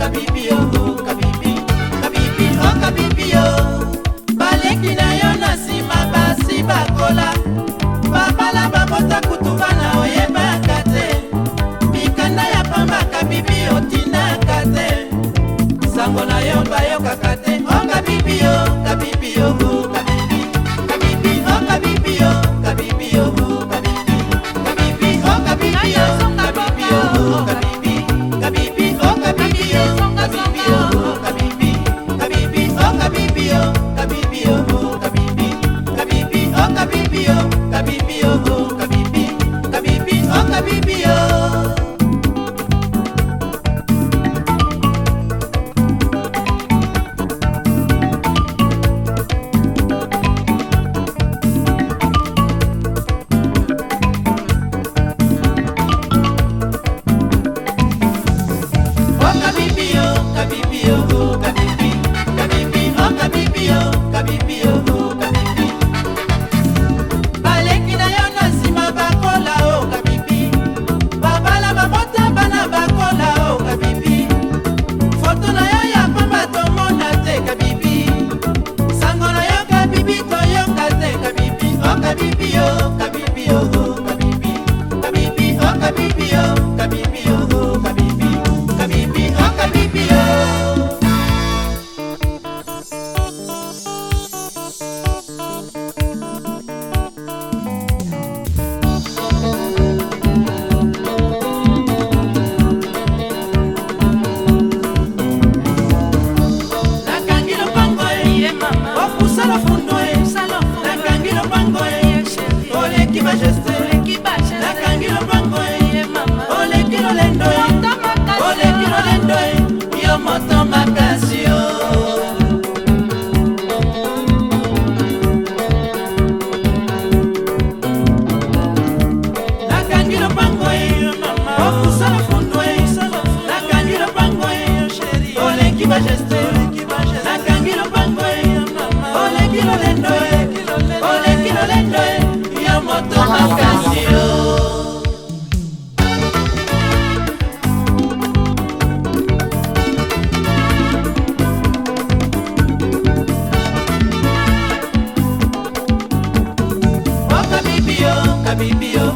kabibi yo Yo, kabibi yo,